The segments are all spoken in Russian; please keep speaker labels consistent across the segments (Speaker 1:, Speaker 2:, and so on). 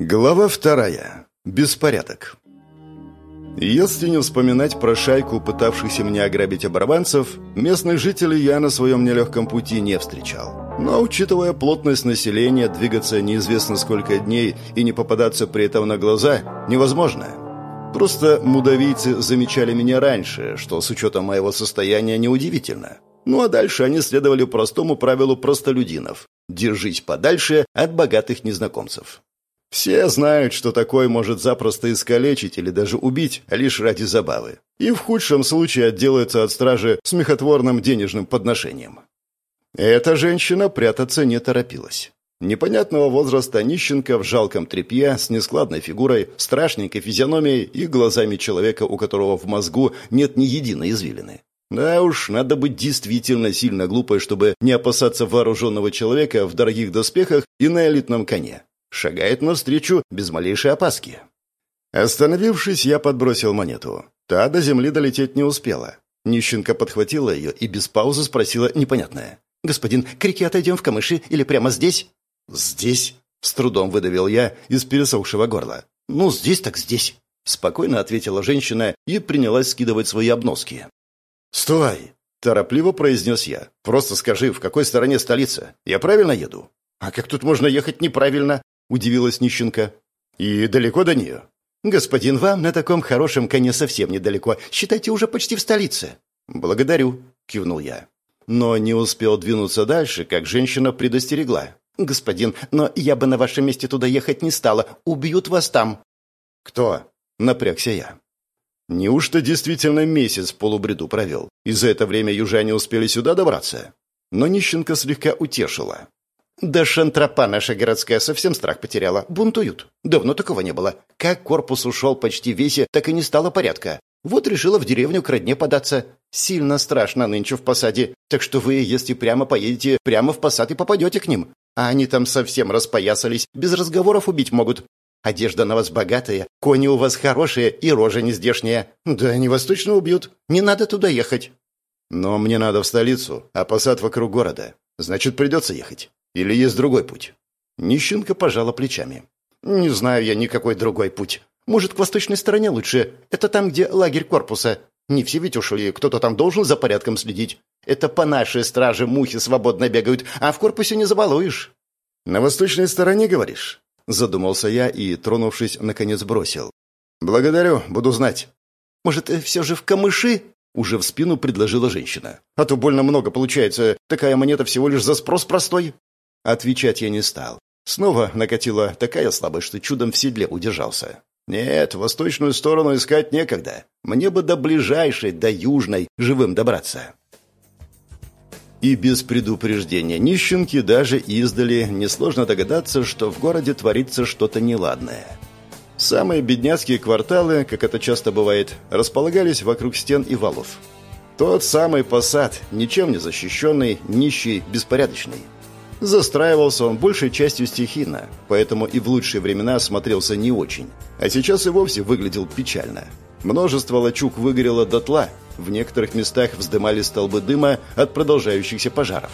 Speaker 1: Глава вторая. Беспорядок. Если не вспоминать про шайку, пытавшихся меня ограбить оборванцев, местных жителей я на своем нелегком пути не встречал. Но, учитывая плотность населения, двигаться неизвестно сколько дней и не попадаться при этом на глаза невозможно. Просто мудавийцы замечали меня раньше, что с учетом моего состояния неудивительно. Ну а дальше они следовали простому правилу простолюдинов – держись подальше от богатых незнакомцев. Все знают, что такой может запросто искалечить или даже убить лишь ради забавы. И в худшем случае отделаются от стражи смехотворным денежным подношением. Эта женщина прятаться не торопилась. Непонятного возраста нищенка в жалком тряпье, с нескладной фигурой, страшненькой физиономией и глазами человека, у которого в мозгу нет ни единой извилины. Да уж, надо быть действительно сильно глупой, чтобы не опасаться вооруженного человека в дорогих доспехах и на элитном коне. Шагает навстречу без малейшей опаски. Остановившись, я подбросил монету. Та до земли долететь не успела. Нищенка подхватила ее и без паузы спросила непонятное. «Господин, к реке отойдем в камыши или прямо здесь?» «Здесь?» — с трудом выдавил я из пересохшего горла. «Ну, здесь так здесь», — спокойно ответила женщина и принялась скидывать свои обноски. «Стой!» — торопливо произнес я. «Просто скажи, в какой стороне столица? Я правильно еду?» «А как тут можно ехать неправильно?» — удивилась нищенка. «И далеко до нее?» «Господин, вам на таком хорошем коне совсем недалеко. Считайте, уже почти в столице». «Благодарю», — кивнул я. Но не успел двинуться дальше, как женщина предостерегла. «Господин, но я бы на вашем месте туда ехать не стала. Убьют вас там». «Кто?» — напрягся я. «Неужто действительно месяц в полубреду провел? И за это время южане успели сюда добраться?» Но нищенка слегка утешила. Да шантропа наша городская совсем страх потеряла. Бунтуют. Давно такого не было. Как корпус ушел почти весь, так и не стало порядка. Вот решила в деревню к родне податься. Сильно страшно нынче в посаде. Так что вы, если прямо поедете, прямо в посад и попадете к ним. А они там совсем распоясались, без разговоров убить могут. Одежда на вас богатая, кони у вас хорошие и рожа не здешняя. Да они вас точно убьют. Не надо туда ехать. Но мне надо в столицу, а посад вокруг города. Значит, придется ехать. Или есть другой путь?» Нищенка пожала плечами. «Не знаю я никакой другой путь. Может, к восточной стороне лучше. Это там, где лагерь корпуса. Не все ведь ушли, кто-то там должен за порядком следить. Это по нашей страже мухи свободно бегают, а в корпусе не забалуешь». «На восточной стороне, говоришь?» Задумался я и, тронувшись, наконец бросил. «Благодарю, буду знать». «Может, э, все же в камыши?» Уже в спину предложила женщина. «А то больно много получается. Такая монета всего лишь за спрос простой». Отвечать я не стал. Снова накатила такая слабость, что чудом в седле удержался. Нет, восточную сторону искать некогда. Мне бы до ближайшей, до южной, живым добраться. И без предупреждения нищенки даже издали несложно догадаться, что в городе творится что-то неладное. Самые бедняцкие кварталы, как это часто бывает, располагались вокруг стен и валов. Тот самый посад, ничем не защищенный, нищий, беспорядочный. Застраивался он большей частью стихийно, поэтому и в лучшие времена смотрелся не очень. А сейчас и вовсе выглядел печально. Множество лачуг выгорело дотла, в некоторых местах вздымали столбы дыма от продолжающихся пожаров.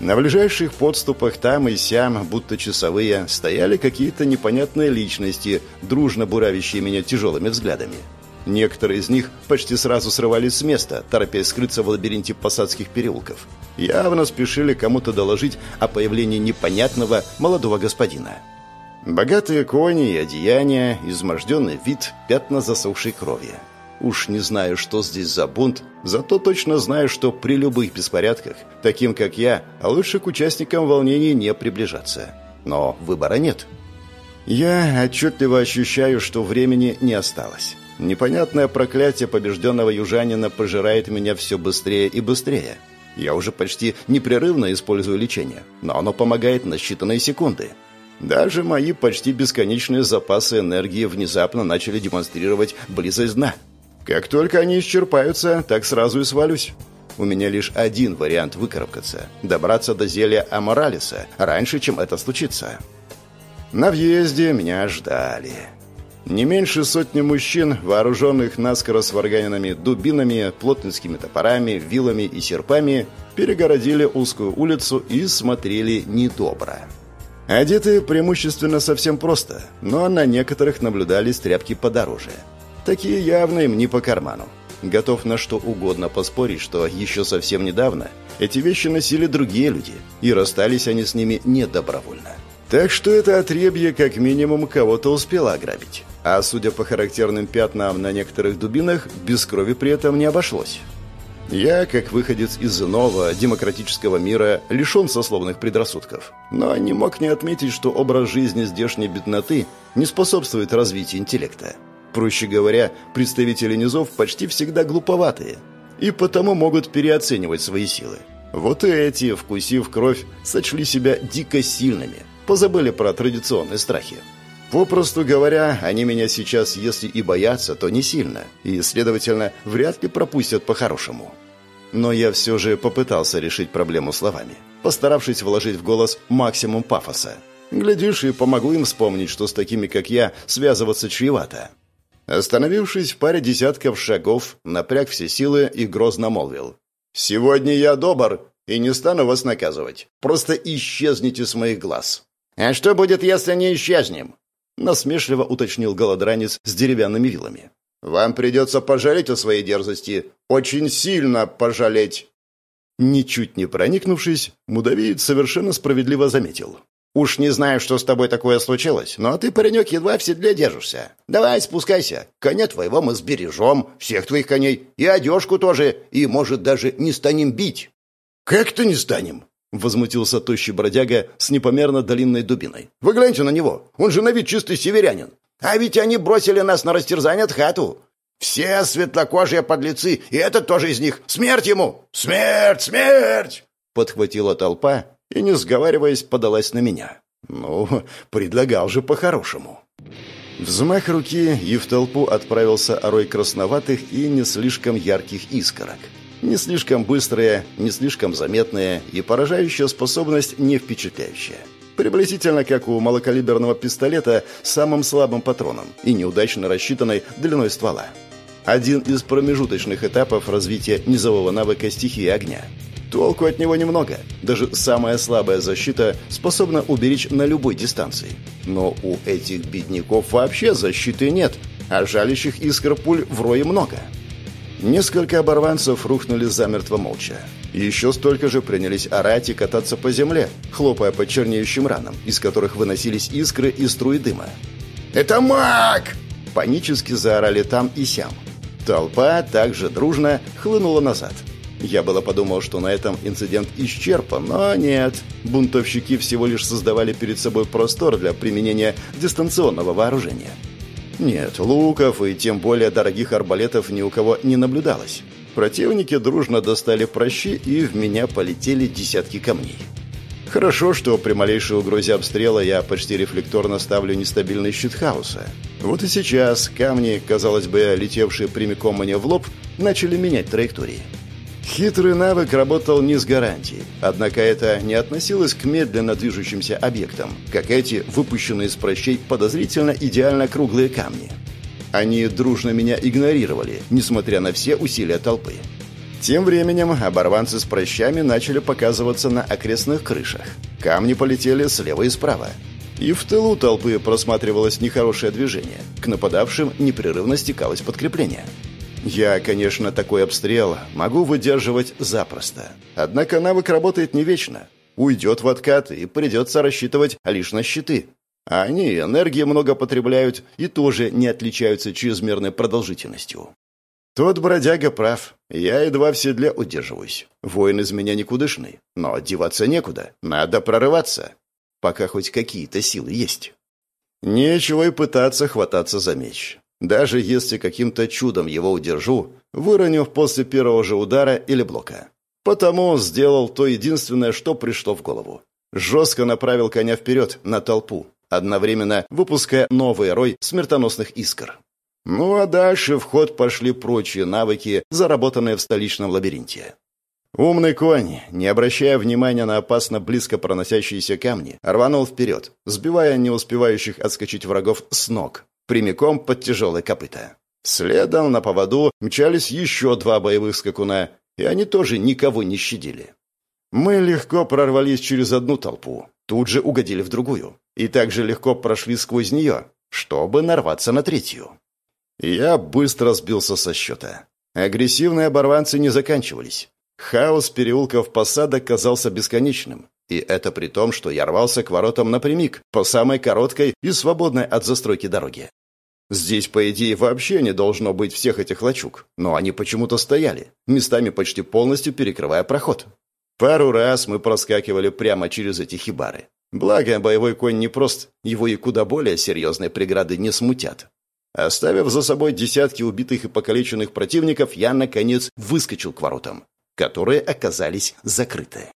Speaker 1: На ближайших подступах там и сям, будто часовые, стояли какие-то непонятные личности, дружно буравящие меня тяжелыми взглядами. Некоторые из них почти сразу срывались с места, торопясь скрыться в лабиринте посадских переулков. Явно спешили кому-то доложить о появлении непонятного молодого господина. Богатые кони и одеяния, изможденный вид, пятна засохшей крови. Уж не знаю, что здесь за бунт, зато точно знаю, что при любых беспорядках, таким как я, лучше к участникам волнений не приближаться. Но выбора нет. Я отчетливо ощущаю, что времени не осталось. Непонятное проклятие побежденного южанина пожирает меня все быстрее и быстрее. Я уже почти непрерывно использую лечение, но оно помогает на считанные секунды. Даже мои почти бесконечные запасы энергии внезапно начали демонстрировать близость дна. Как только они исчерпаются, так сразу и свалюсь. У меня лишь один вариант выкарабкаться – добраться до зелья Аморалиса раньше, чем это случится. На въезде меня ждали. Не меньше сотни мужчин, вооруженных наскоро сварганенными дубинами, плотницкими топорами, вилами и серпами, перегородили узкую улицу и смотрели недобро. Одеты преимущественно совсем просто, но на некоторых наблюдались тряпки подороже. Такие явно им не по карману. Готов на что угодно поспорить, что еще совсем недавно эти вещи носили другие люди, и расстались они с ними недобровольно. Так что это отребье как минимум кого-то успело ограбить. А судя по характерным пятнам на некоторых дубинах, без крови при этом не обошлось. Я, как выходец из иного, демократического мира, лишен сословных предрассудков. Но не мог не отметить, что образ жизни здешней бедноты не способствует развитию интеллекта. Проще говоря, представители низов почти всегда глуповатые, и потому могут переоценивать свои силы. Вот и эти, вкусив кровь, сочли себя дико сильными, позабыли про традиционные страхи. Попросту говоря, они меня сейчас, если и боятся, то не сильно, и, следовательно, вряд ли пропустят по-хорошему. Но я все же попытался решить проблему словами, постаравшись вложить в голос максимум пафоса. Глядишь, и помогу им вспомнить, что с такими, как я, связываться чревато. Остановившись в паре десятков шагов, напряг все силы и грозно молвил. «Сегодня я добр и не стану вас наказывать. Просто исчезните с моих глаз». «А что будет, если не исчезнем?» Насмешливо уточнил голодранец с деревянными вилами. «Вам придется пожалеть о своей дерзости. Очень сильно пожалеть». Ничуть не проникнувшись, мудавиец совершенно справедливо заметил. Уж не знаю, что с тобой такое случилось, но ты, паренек, едва в седле держишься. Давай, спускайся. Коня твоего мы сбережем, всех твоих коней, и одежку тоже, и, может, даже не станем бить». «Как-то не станем?» — возмутился тощий бродяга с непомерно длинной дубиной. «Вы гляньте на него, он же на вид чистый северянин. А ведь они бросили нас на растерзание хату. Все светлокожие подлецы, и этот тоже из них. Смерть ему! Смерть! Смерть!» Подхватила толпа, и, не сговариваясь, подалась на меня. Ну, предлагал же по-хорошему. Взмах руки, и в толпу отправился орой красноватых и не слишком ярких искорок. Не слишком быстрая, не слишком заметная и поражающая способность не впечатляющая. Приблизительно как у малокалиберного пистолета с самым слабым патроном и неудачно рассчитанной длиной ствола. Один из промежуточных этапов развития низового навыка стихии огня – Толку от него немного. Даже самая слабая защита способна уберечь на любой дистанции. Но у этих бедняков вообще защиты нет, а жалящих искр пуль в рое много. Несколько оборванцев рухнули замертво молча. Еще столько же принялись орать и кататься по земле, хлопая по чернеющим ранам, из которых выносились искры и струи дыма. «Это маг!» Панически заорали там и сям. Толпа также дружно хлынула назад – я было подумал, что на этом инцидент исчерпан, но нет. Бунтовщики всего лишь создавали перед собой простор для применения дистанционного вооружения. Нет, луков и тем более дорогих арбалетов ни у кого не наблюдалось. Противники дружно достали прощи, и в меня полетели десятки камней. Хорошо, что при малейшей угрозе обстрела я почти рефлекторно ставлю нестабильный щит хаоса. Вот и сейчас камни, казалось бы, летевшие прямиком мне в лоб, начали менять траектории. Хитрый навык работал не с гарантией, однако это не относилось к медленно движущимся объектам, как эти, выпущенные из прощей подозрительно идеально круглые камни. Они дружно меня игнорировали, несмотря на все усилия толпы. Тем временем оборванцы с прощами начали показываться на окрестных крышах. Камни полетели слева и справа. И в тылу толпы просматривалось нехорошее движение. К нападавшим непрерывно стекалось подкрепление. Я, конечно, такой обстрел могу выдерживать запросто. Однако навык работает не вечно. Уйдет в откат, и придется рассчитывать лишь на щиты. А они энергии много потребляют и тоже не отличаются чрезмерной продолжительностью. Тот бродяга прав. Я едва в седле удерживаюсь. Воин из меня никудышный. Но одеваться некуда. Надо прорываться. Пока хоть какие-то силы есть. Нечего и пытаться хвататься за меч. Даже если каким-то чудом его удержу, выроню после первого же удара или блока. Потому сделал то единственное, что пришло в голову. Жестко направил коня вперед, на толпу, одновременно выпуская новый рой смертоносных искр. Ну а дальше в ход пошли прочие навыки, заработанные в столичном лабиринте. Умный конь, не обращая внимания на опасно близко проносящиеся камни, рванул вперед, сбивая не успевающих отскочить врагов с ног, прямиком под тяжелые копыта. Следом на поводу мчались еще два боевых скакуна, и они тоже никого не щадили. Мы легко прорвались через одну толпу. тут же угодили в другую и также легко прошли сквозь нее, чтобы нарваться на третью. Я быстро сбился со счета. Агрессивные оборванцы не заканчивались. Хаос переулков посадок казался бесконечным. И это при том, что я рвался к воротам напрямик, по самой короткой и свободной от застройки дороге. Здесь, по идее, вообще не должно быть всех этих лачуг, но они почему-то стояли, местами почти полностью перекрывая проход. Пару раз мы проскакивали прямо через эти хибары. Благо, боевой конь не прост, его и куда более серьезные преграды не смутят. Оставив за собой десятки убитых и покалеченных противников, я, наконец, выскочил к воротам, которые оказались закрыты.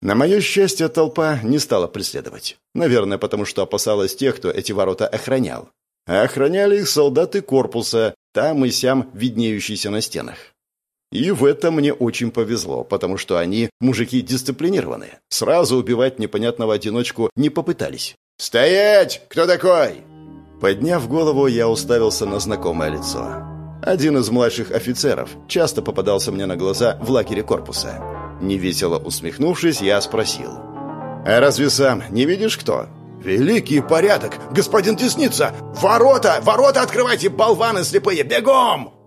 Speaker 1: На мое счастье, толпа не стала преследовать. Наверное, потому что опасалась тех, кто эти ворота охранял. А охраняли их солдаты корпуса, там и сям виднеющиеся на стенах. И в этом мне очень повезло, потому что они, мужики дисциплинированные, сразу убивать непонятного одиночку не попытались. «Стоять! Кто такой?» Подняв голову, я уставился на знакомое лицо. Один из младших офицеров часто попадался мне на глаза в лагере корпуса. Невесело усмехнувшись, я спросил. «А разве сам не видишь кто?» «Великий порядок! Господин Десница! Ворота! Ворота открывайте, болваны слепые! Бегом!»